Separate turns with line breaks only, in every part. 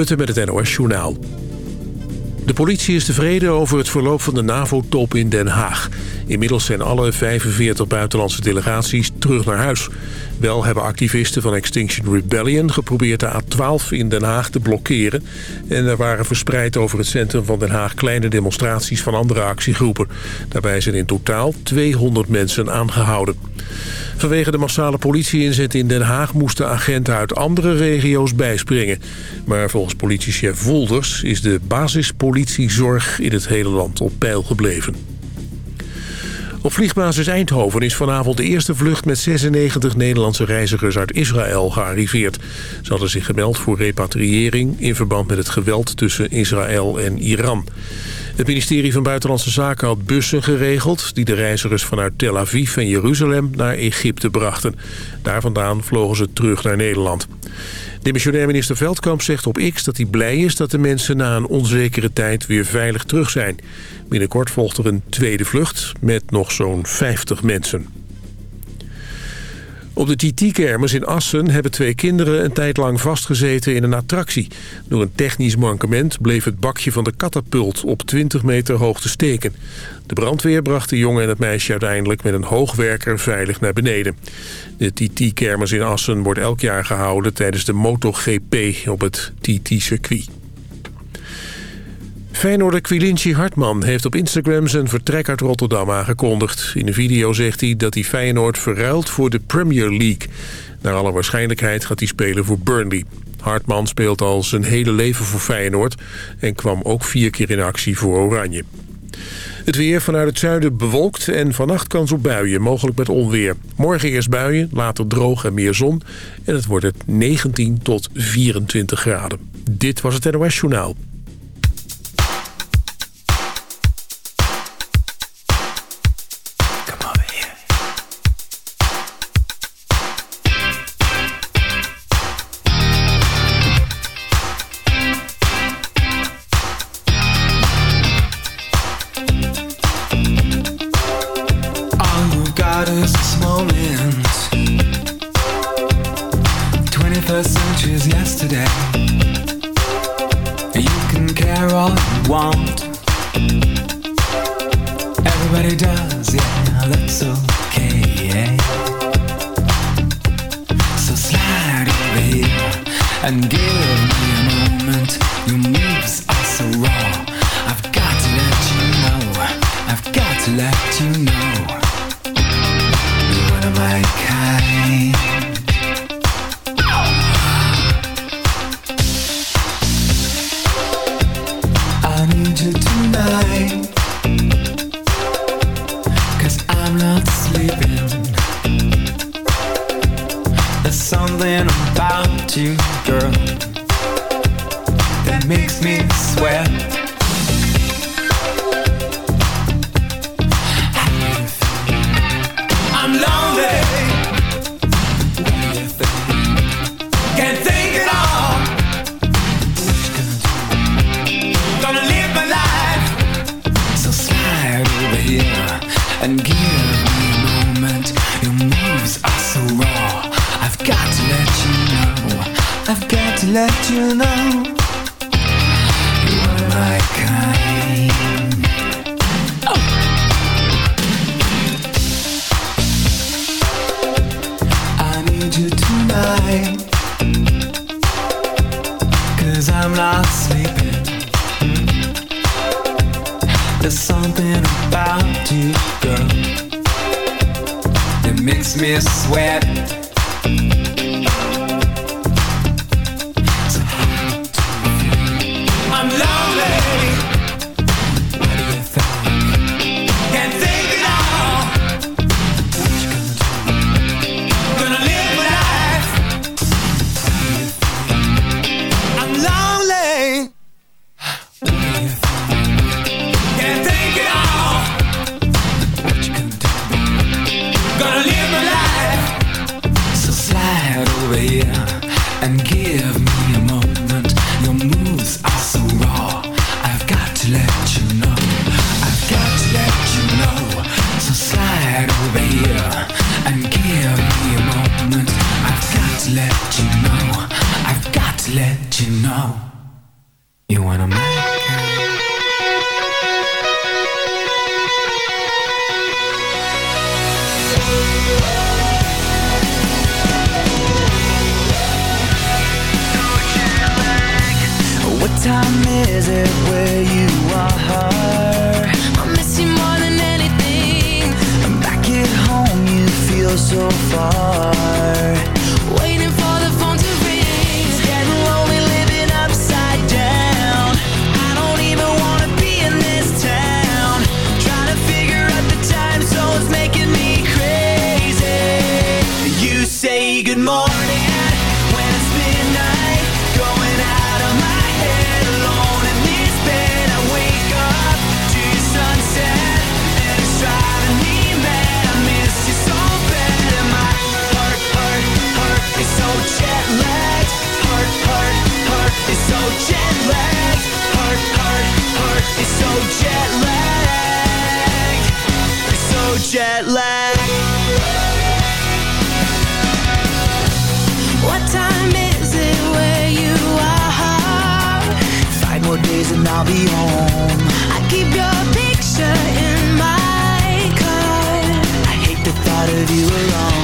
Putten met het NOS-journaal. De politie is tevreden over het verloop van de NAVO-top in Den Haag. Inmiddels zijn alle 45 buitenlandse delegaties terug naar huis. Wel hebben activisten van Extinction Rebellion geprobeerd de A12 in Den Haag te blokkeren. En er waren verspreid over het centrum van Den Haag kleine demonstraties van andere actiegroepen. Daarbij zijn in totaal 200 mensen aangehouden. Vanwege de massale politieinzet in Den Haag moesten agenten uit andere regio's bijspringen. Maar volgens politiechef Wolders is de basispolitiezorg in het hele land op peil gebleven. Op vliegbasis Eindhoven is vanavond de eerste vlucht met 96 Nederlandse reizigers uit Israël gearriveerd. Ze hadden zich gemeld voor repatriëring in verband met het geweld tussen Israël en Iran. Het ministerie van Buitenlandse Zaken had bussen geregeld... die de reizigers vanuit Tel Aviv en Jeruzalem naar Egypte brachten. Daar vandaan vlogen ze terug naar Nederland. Demissionair minister Veldkamp zegt op X dat hij blij is... dat de mensen na een onzekere tijd weer veilig terug zijn. Binnenkort volgt er een tweede vlucht met nog zo'n 50 mensen. Op de TT-kermis in Assen hebben twee kinderen een tijd lang vastgezeten in een attractie. Door een technisch mankement bleef het bakje van de katapult op 20 meter hoogte steken. De brandweer bracht de jongen en het meisje uiteindelijk met een hoogwerker veilig naar beneden. De TT-kermis in Assen wordt elk jaar gehouden tijdens de MotoGP op het TT-circuit. Feyenoorder Quilinci Hartman heeft op Instagram zijn vertrek uit Rotterdam aangekondigd. In een video zegt hij dat hij Feyenoord verruilt voor de Premier League. Naar alle waarschijnlijkheid gaat hij spelen voor Burnley. Hartman speelt al zijn hele leven voor Feyenoord... en kwam ook vier keer in actie voor Oranje. Het weer vanuit het zuiden bewolkt en vannacht kans op buien, mogelijk met onweer. Morgen eerst buien, later droog en meer zon. En het wordt het 19 tot 24 graden. Dit was het NOS Journaal.
It's so jet lag. It's so jet lag.
What time is it where you
are? Five more days and I'll be home. I keep your picture in my car. I hate the thought of you alone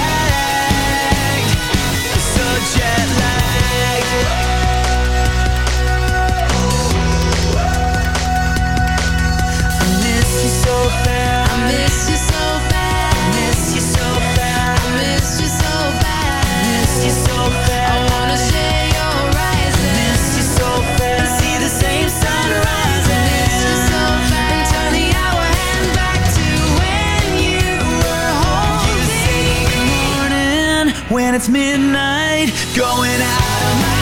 when it's midnight, going out of my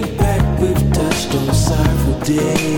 back, we've touched on sorrowful days.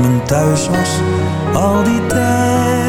mijn thuis was al die tijd.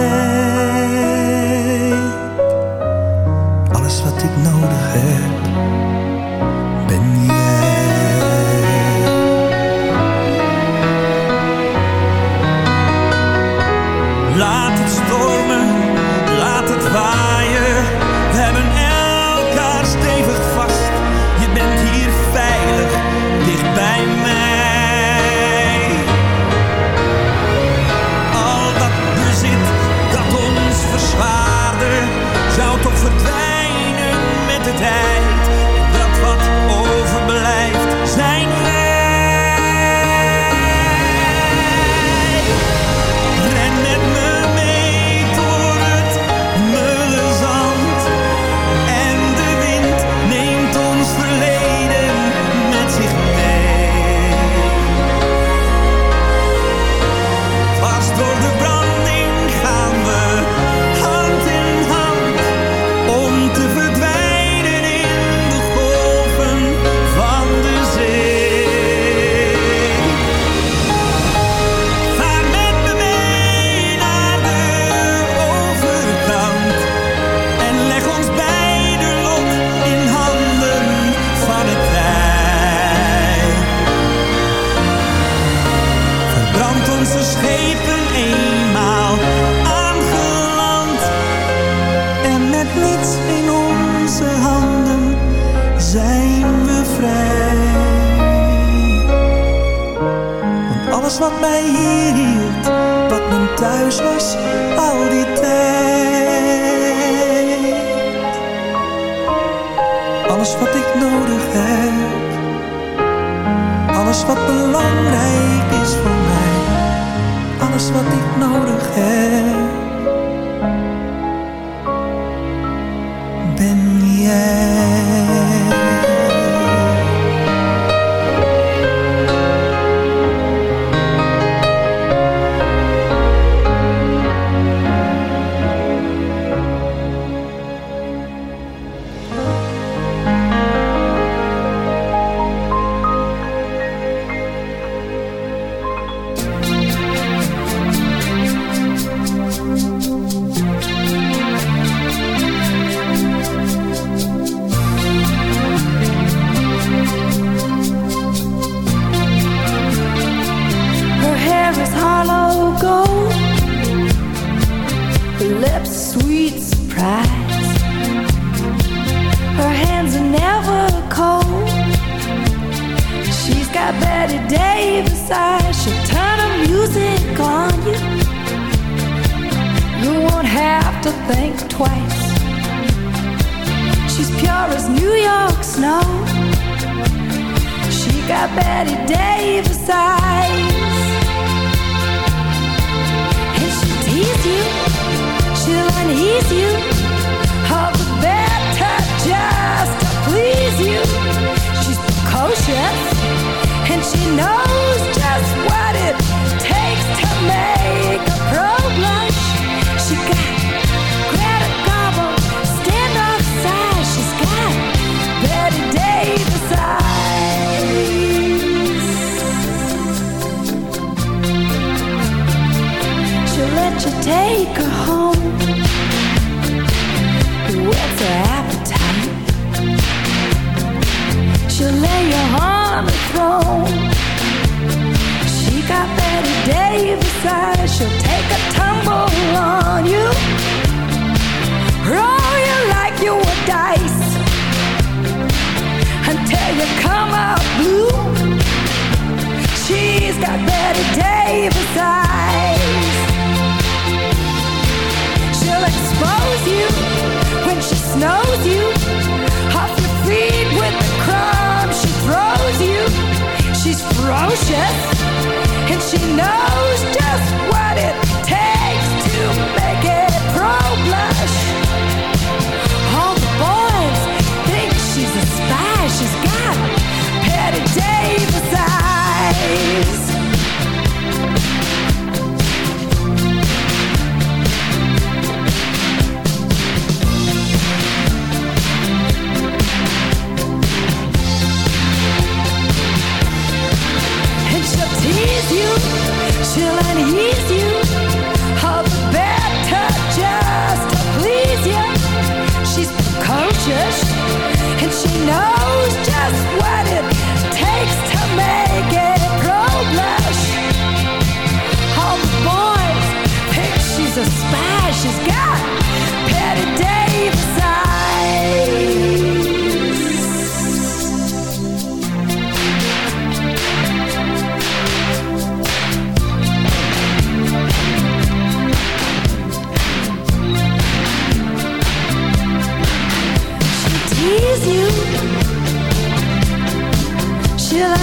wat ik nodig heb.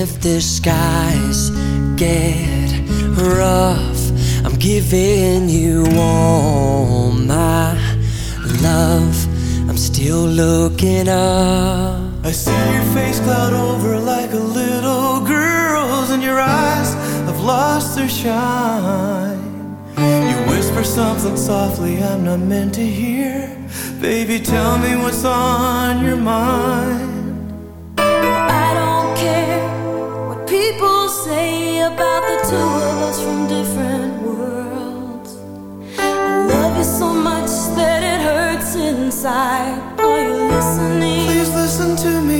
If the skies get rough. I'm giving you all my love. I'm still looking up. I
see your face cloud over like a little girl's, and your eyes have lost their shine. You whisper something softly I'm not meant to hear. Baby, tell me what's on your mind. Please listen to me,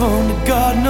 to God knows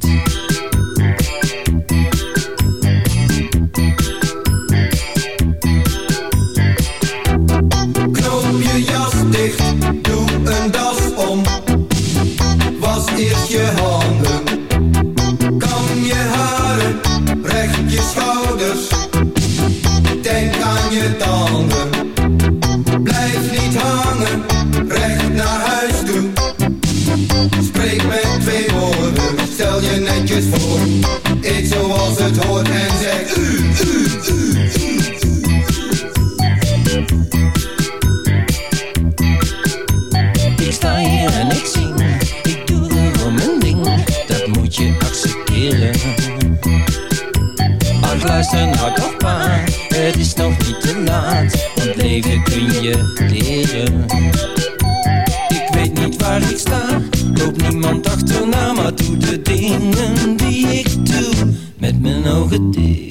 Mijn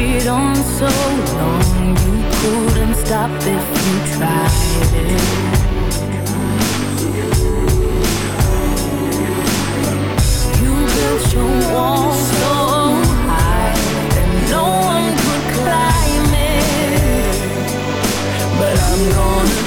carried on so long. You couldn't stop if you tried it. You built your wall so high that no one could climb it. But I'm gonna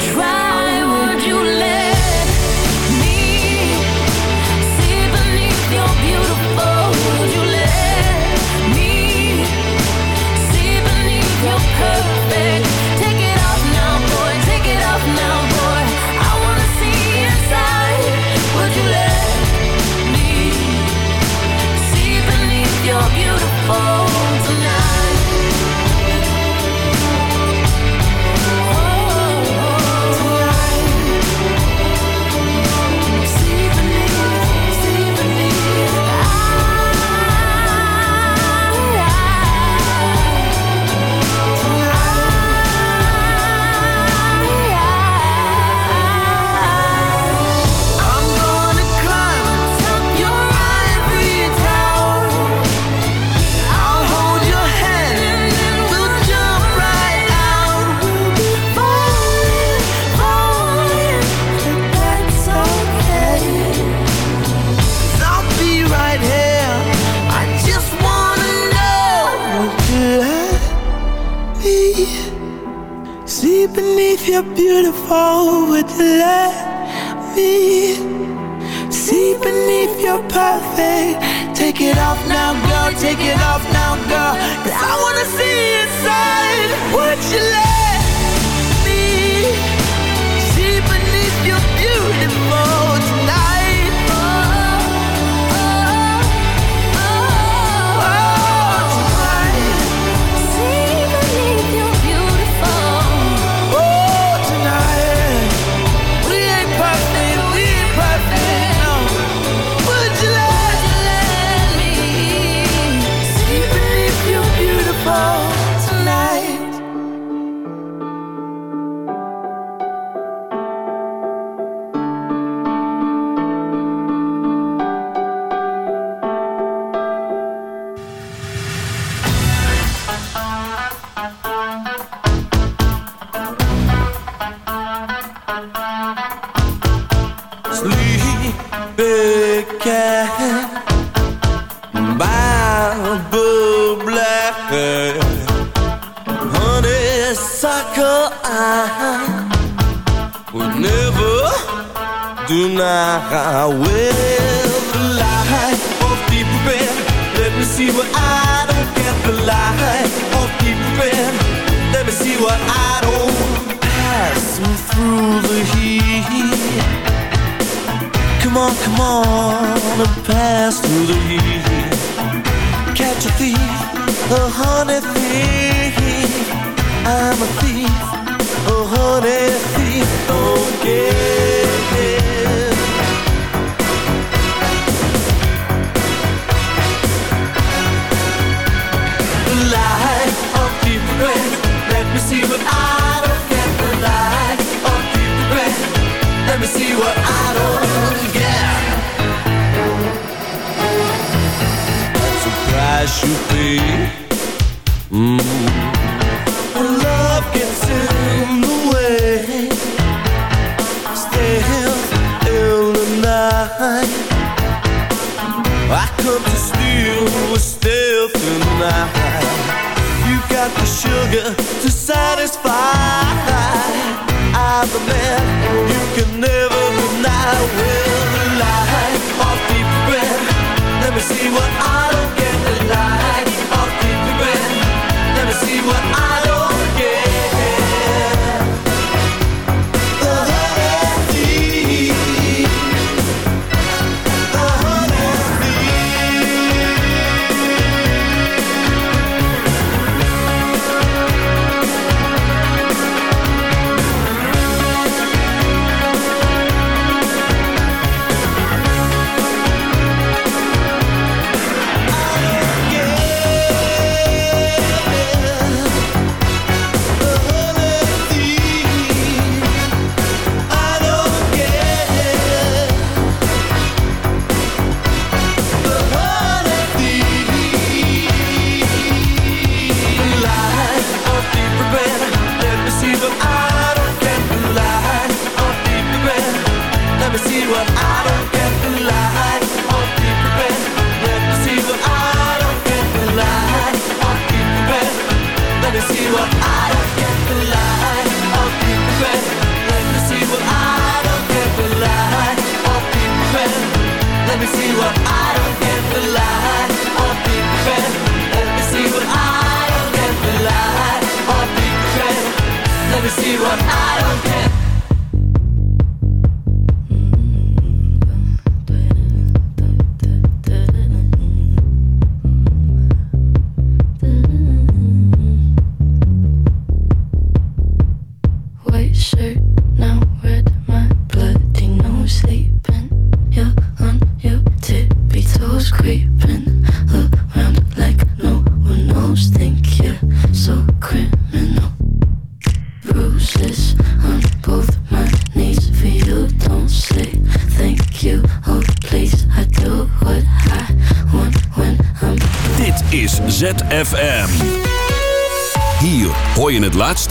Honeysuckle I would never deny. Well, the light of let me see what I don't get. The light of let me see what I don't through the heat. Come on, come on, and pass through the heat. Catch a thief, a honey thief. I'm a thief, a honey thief. Okay. The light of deep red, let me see what I don't get. The light of deep red, let me see what I don't price you pay. Mm. When love gets in the way, still in the night. I come to steal with stealth tonight. You got the sugar to satisfy. I'm the man you can never deny. Well, the light of deep red. Let me see what I